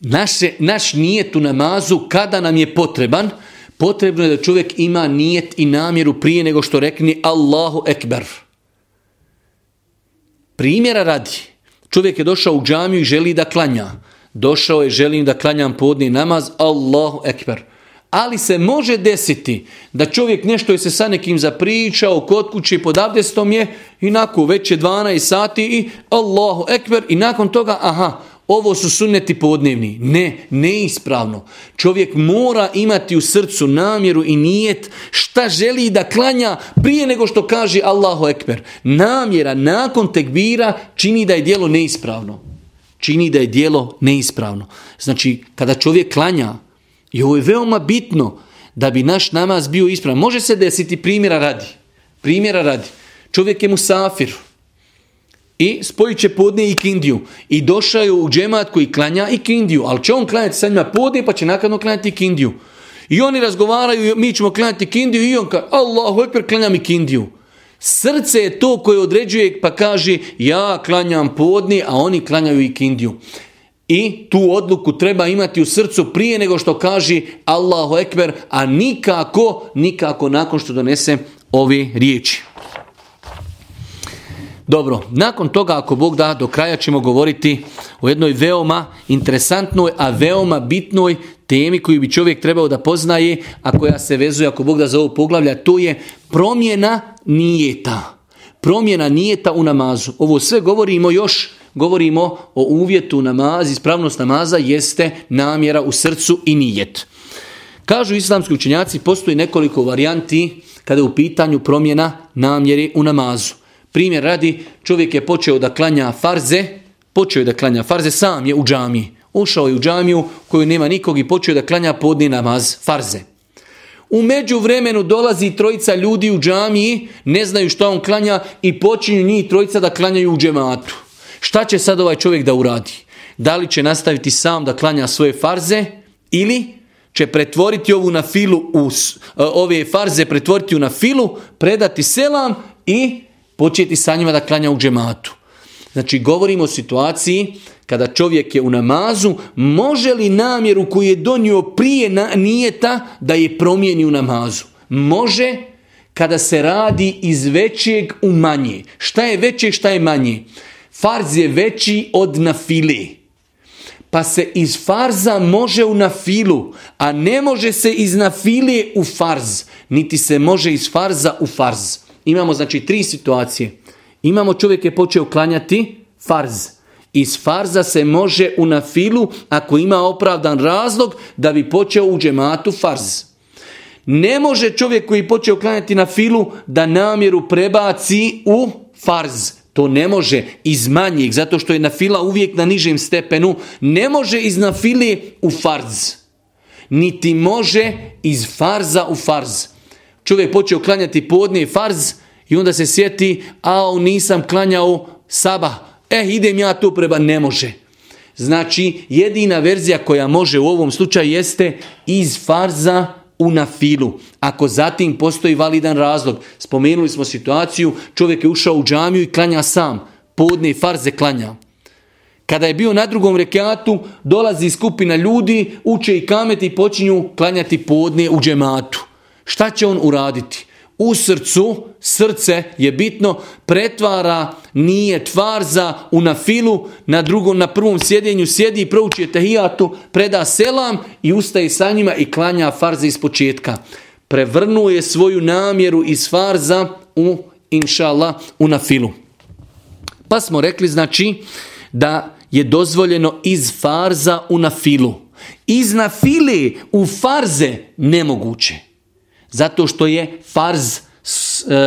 naše, naš nijet u namazu kada nam je potreban, potrebno je da čovjek ima nijet i namjeru prije nego što rekni Allahu Ekber. Primjera radi, čovjek je došao u džamiju i želi da klanja. Došao je, želim da klanjam podni namaz, Allahu Ekber. Ali se može desiti da čovjek nešto je se sa nekim zapričao kod kući pod abdestom je i nakon već je 12 sati i Allahu Ekber i nakon toga aha ovo su sunneti podnevni. Ne, neispravno. Čovjek mora imati u srcu namjeru i nijet šta želi da klanja prije nego što kaže Allahu Ekber. Namjera nakon tekbira čini da je dijelo neispravno. Čini da je dijelo neispravno. Znači, kada čovjek klanja, i ovo je veoma bitno da bi naš namaz bio ispravan. Može se desiti primjera radi. Primjera radi. Čovjek je musafir i spojit će podne i kindiju. I došao je u džemat koji klanja i kindiju, ali će on klanjati sa njima podne pa će nakadno klanjati kindiju. I oni razgovaraju, mi ćemo klanjati kindiju i on kaže, Allahu ekber, klanjam i kindiju. Srce je to koje određuje pa kaže ja klanjam podni, a oni klanjaju i kindiju. I tu odluku treba imati u srcu prije nego što kaže Allahu ekber, a nikako, nikako nakon što donese ove riječi. Dobro, nakon toga ako Bog da do kraja ćemo govoriti o jednoj veoma interesantnoj, a veoma bitnoj temi koju bi čovjek trebao da poznaje, a koja se vezuje ako Bog da za ovo poglavlja, to je promjena nijeta. Promjena nijeta u namazu. Ovo sve govorimo još, govorimo o uvjetu namazi, ispravnost namaza jeste namjera u srcu i nijet. Kažu islamski učenjaci, postoji nekoliko varijanti kada je u pitanju promjena namjeri u namazu. Primjer radi, čovjek je počeo da klanja farze, počeo je da klanja farze, sam je u džamiji. Ušao je u džamiju koju nema nikog i počeo da klanja podni namaz farze. U međuvremenu dolazi trojica ljudi u džamiji, ne znaju što on klanja i počinju njih trojica da klanjaju u džematu. Šta će sad ovaj čovjek da uradi? Da li će nastaviti sam da klanja svoje farze ili će pretvoriti ovu na filu u, ove farze pretvoriti u na filu, predati selam i početi sa njima da klanja u džematu. Znači, govorimo o situaciji kada čovjek je u namazu, može li namjeru koju je donio prije na, nijeta da je promijeni u namazu? Može kada se radi iz većeg u manje. Šta je veće, šta je manje? Farz je veći od nafile. Pa se iz farza može u nafilu, a ne može se iz nafile u farz. Niti se može iz farza u farz. Imamo znači tri situacije. Imamo čovjek je počeo klanjati farz. Iz farza se može u nafilu ako ima opravdan razlog da bi počeo u džematu farz. Ne može čovjek koji počeo klanjati na filu da namjeru prebaci u farz. To ne može iz manjeg, zato što je na fila uvijek na nižem stepenu. Ne može iz nafile u farz. Niti može iz farza u farz. Čovjek počeo klanjati podne farz i onda se sjeti, a nisam klanjao sabah. E, idem ja tu preba, ne može. Znači, jedina verzija koja može u ovom slučaju jeste iz farza u nafilu. Ako zatim postoji validan razlog, spomenuli smo situaciju, čovjek je ušao u džamiju i klanja sam, podne farze klanja. Kada je bio na drugom rekiatu, dolazi skupina ljudi, uče i kameti i počinju klanjati podne u džematu. Šta će on uraditi? U srcu, srce je bitno, pretvara nije tvarza u nafilu, na drugom, na prvom sjedinju sjedi i prouči tehijatu, preda selam i ustaje sa njima i klanja farze iz početka. Prevrnuje svoju namjeru iz farza u, inša Allah, u nafilu. Pa smo rekli znači da je dozvoljeno iz farza u nafilu. Iz nafile u farze nemoguće. Zato što je farz e,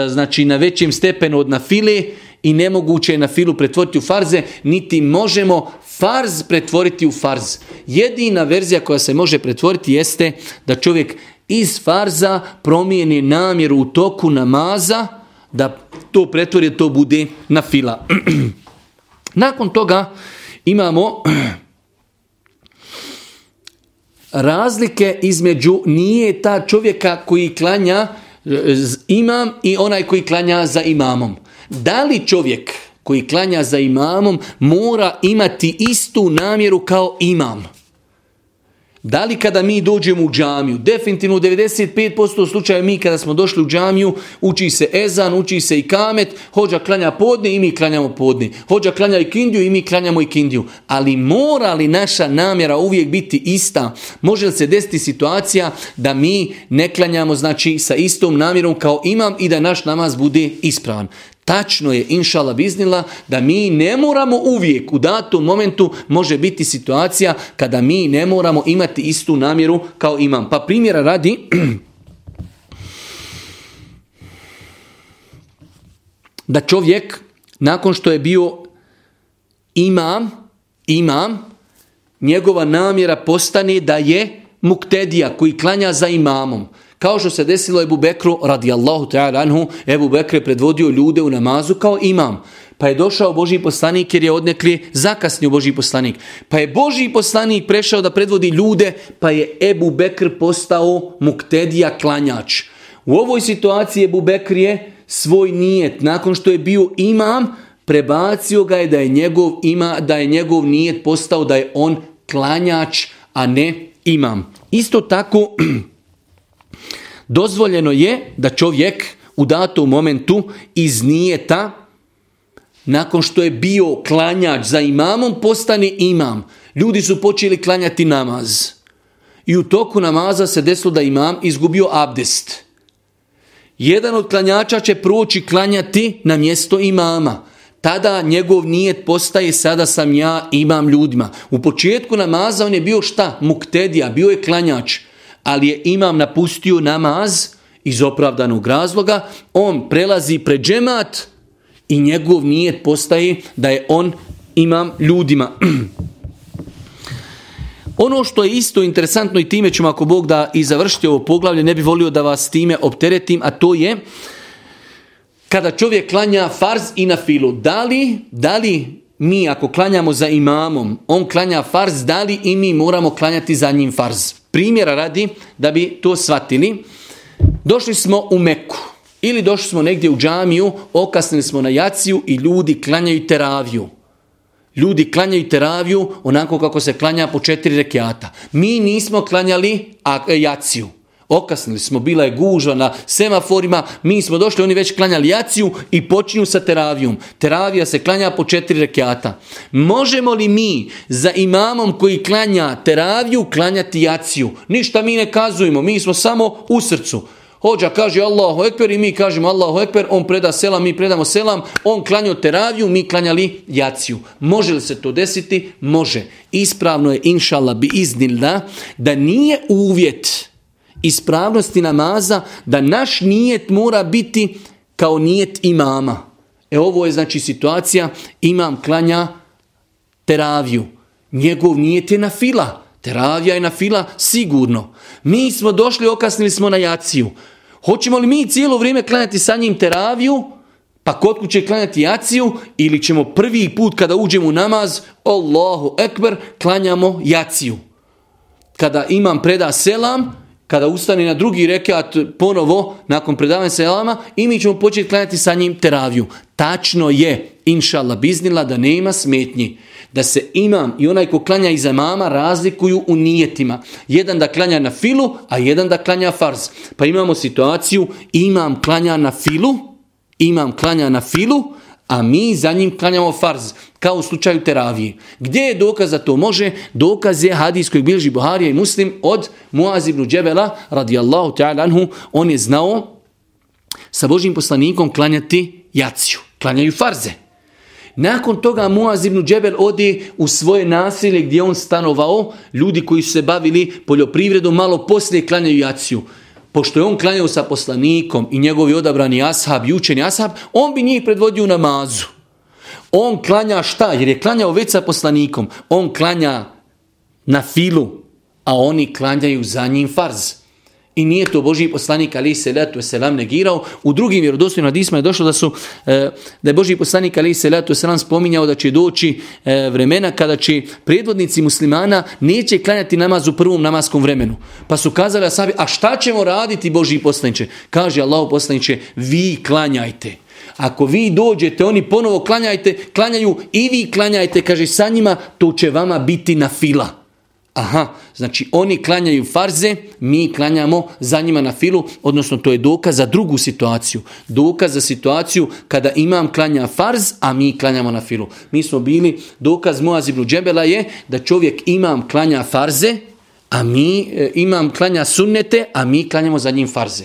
znači na većem stepenu od nafile i nemoguće je na filu pretvoriti u farze, niti možemo farz pretvoriti u farz. Jedina verzija koja se može pretvoriti jeste da čovjek iz farza promijeni namjeru u toku namaza, da to pretvori, to bude na fila. [clears throat] Nakon toga imamo razlike između nije ta čovjeka koji klanja imam i onaj koji klanja za imamom. Da li čovjek koji klanja za imamom mora imati istu namjeru kao imam? Da li kada mi dođemo u džamiju, definitivno u 95% slučaja mi kada smo došli u džamiju, uči se ezan, uči se i kamet, hođa klanja podne i mi klanjamo podne. Hođa klanja i kindiju i mi klanjamo i kindiju. Ali mora li naša namjera uvijek biti ista? Može li se desiti situacija da mi ne klanjamo znači sa istom namjerom kao imam i da naš namaz bude ispravan? Tačno je, inšala biznila, da mi ne moramo uvijek, u datom momentu može biti situacija kada mi ne moramo imati istu namjeru kao imam. Pa primjera radi, [clears throat] da čovjek, nakon što je bio imam, imam, njegova namjera postane da je muktedija koji klanja za imamom. Kao što se desilo Ebu Bekru radijallahu ta'ala anhu, Ebu Bekr je predvodio ljude u namazu kao imam. Pa je došao Boži poslanik jer je odnekli zakasnio Boži poslanik. Pa je Boži poslanik prešao da predvodi ljude, pa je Ebu Bekr postao muktedija klanjač. U ovoj situaciji Ebu Bekr je svoj nijet, nakon što je bio imam, prebacio ga je da je njegov ima, da je njegov nijet postao da je on klanjač, a ne imam. Isto tako [clears throat] Dozvoljeno je da čovjek u datom momentu iz nijeta, nakon što je bio klanjač za imamom, postane imam. Ljudi su počeli klanjati namaz. I u toku namaza se desilo da imam izgubio abdest. Jedan od klanjača će proći klanjati na mjesto imama. Tada njegov nijet postaje sada sam ja imam ljudima. U početku namaza on je bio šta? Muktedija, bio je klanjač ali je imam napustio namaz iz opravdanog razloga, on prelazi pred džemat i njegov nijet postaje da je on imam ljudima. [clears throat] Ono što je isto interesantno i time ćemo ako Bog da i završiti ovo poglavlje, ne bi volio da vas time opteretim, a to je kada čovjek klanja farz i na filu. Da li, da li mi ako klanjamo za imamom, on klanja farz, da li i mi moramo klanjati za njim farz? Primjera radi da bi to shvatili. Došli smo u Meku ili došli smo negdje u džamiju, okasnili smo na jaciju i ljudi klanjaju teraviju. Ljudi klanjaju teraviju onako kako se klanja po četiri rekiata. Mi nismo klanjali jaciju. Okasnili smo, bila je gužva na semaforima, mi smo došli, oni već klanjali jaciju i počinju sa teravijom. Teravija se klanja po četiri rekiata. Možemo li mi za imamom koji klanja teraviju klanjati jaciju? Ništa mi ne kazujemo, mi smo samo u srcu. Hođa kaže Allahu Ekber i mi kažemo Allahu Ekber, on preda selam, mi predamo selam, on klanjao teraviju, mi klanjali jaciju. Može li se to desiti? Može. Ispravno je, inšallah, bi iznilda, da nije uvjet ispravnosti namaza da naš nijet mora biti kao nijet imama. E ovo je znači situacija, imam klanja teraviju. Njegov nijet je na fila. Teravija je na fila sigurno. Mi smo došli, okasnili smo na jaciju. Hoćemo li mi cijelo vrijeme klanjati sa njim teraviju, pa kod kuće klanjati jaciju, ili ćemo prvi put kada uđemo u namaz, Allahu ekber, klanjamo jaciju. Kada imam preda selam, kada ustane na drugi rekat ponovo nakon predavanja selama i mi ćemo početi klanjati sa njim teraviju. Tačno je, inšallah, biznila da nema smetnji. Da se imam i onaj ko klanja iza mama razlikuju u nijetima. Jedan da klanja na filu, a jedan da klanja farz. Pa imamo situaciju, imam klanja na filu, imam klanja na filu, a mi za njim klanjamo farz, kao u slučaju teravije. Gdje je dokaz da to može? Dokaz je hadis kojeg bilži Buharija i Muslim od Muaz ibn Džebela, radijallahu ta'ala anhu, on je znao sa Božim poslanikom klanjati jaciju, klanjaju farze. Nakon toga Muaz ibn Džebel ode u svoje nasilje gdje on stanovao. Ljudi koji su se bavili poljoprivredom malo poslije klanjaju jaciju. Pošto je on klanjao sa poslanikom i njegovi odabrani ashab i učeni ashab, on bi njih predvodio u namazu. On klanja šta? Jer je klanjao već sa poslanikom. On klanja na filu, a oni klanjaju za njim farz. I nije to Boži poslanik ali se letu selam negirao. U drugim vjerodostojnim hadisma je došlo da su e, da je Boži poslanik ali se letu selam spominjao da će doći e, vremena kada će predvodnici muslimana neće klanjati namaz u prvom namaskom vremenu. Pa su kazali sabi, a šta ćemo raditi Boži poslaniče? Kaže Allah poslaniče, vi klanjajte. Ako vi dođete, oni ponovo klanjajte, klanjaju i vi klanjajte, kaže sa njima, to će vama biti na fila. Aha, znači oni klanjaju farze, mi klanjamo za njima na filu, odnosno to je dokaz za drugu situaciju. Dokaz za situaciju kada imam klanja farz, a mi klanjamo na filu. Mi smo bili, dokaz Moaz ibn Džebela je da čovjek imam klanja farze, a mi e, imam klanja sunnete, a mi klanjamo za njim farze.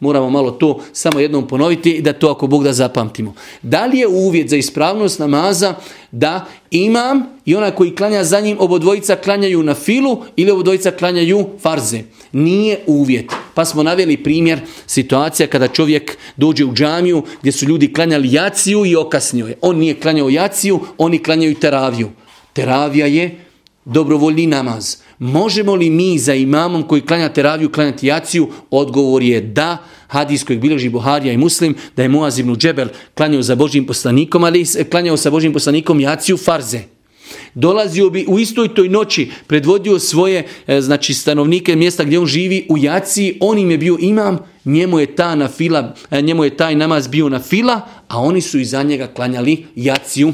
Moramo malo to samo jednom ponoviti da to ako Bog da zapamtimo. Da li je uvjet za ispravnost namaza da imam i ona koji klanja za njim obodvojica klanjaju na filu ili obodvojica klanjaju farze? Nije uvjet. Pa smo naveli primjer situacija kada čovjek dođe u džamiju gdje su ljudi klanjali jaciju i okasnio je. On nije klanjao jaciju, oni klanjaju teraviju. Teravija je dobrovoljni namaz. Možemo li mi za imamom koji klanja teraviju klanjati jaciju? Odgovor je da. Hadis kojeg bilježi Buharija i Muslim, da je Muaz ibn Džebel klanjao za Božim poslanikom, ali klanjao sa Božim poslanikom jaciju farze. Dolazio bi u istoj toj noći, predvodio svoje e, znači stanovnike mjesta gdje on živi u Jaciji, on im je bio imam, njemu je ta na fila, e, njemu je taj namaz bio na fila, a oni su iza njega klanjali Jaciju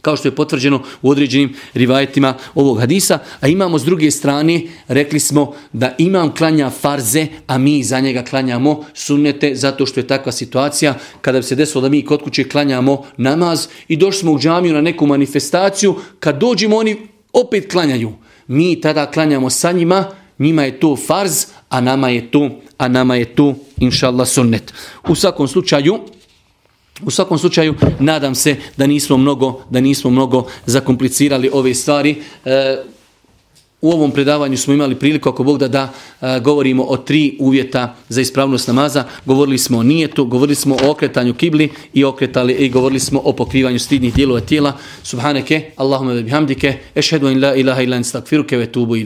kao što je potvrđeno u određenim rivajetima ovog hadisa, a imamo s druge strane, rekli smo da imam klanja farze, a mi za njega klanjamo sunnete, zato što je takva situacija, kada bi se desilo da mi kod kuće klanjamo namaz i došli smo u džamiju na neku manifestaciju, kad dođemo oni opet klanjaju. Mi tada klanjamo sa njima, njima je to farz, a nama je to, a nama je to, inša Allah, sunnet. U svakom slučaju, u svakom slučaju, nadam se da nismo mnogo, da nismo mnogo zakomplicirali ove stvari. E, u ovom predavanju smo imali priliku, ako Bog da da, e, govorimo o tri uvjeta za ispravnost namaza. Govorili smo o nijetu, govorili smo o okretanju kibli i okretali i govorili smo o pokrivanju stidnih dijelova tijela. Subhaneke, Allahumma bihamdike, ešhedu in la ilaha ilan stakfiruke ve tubu.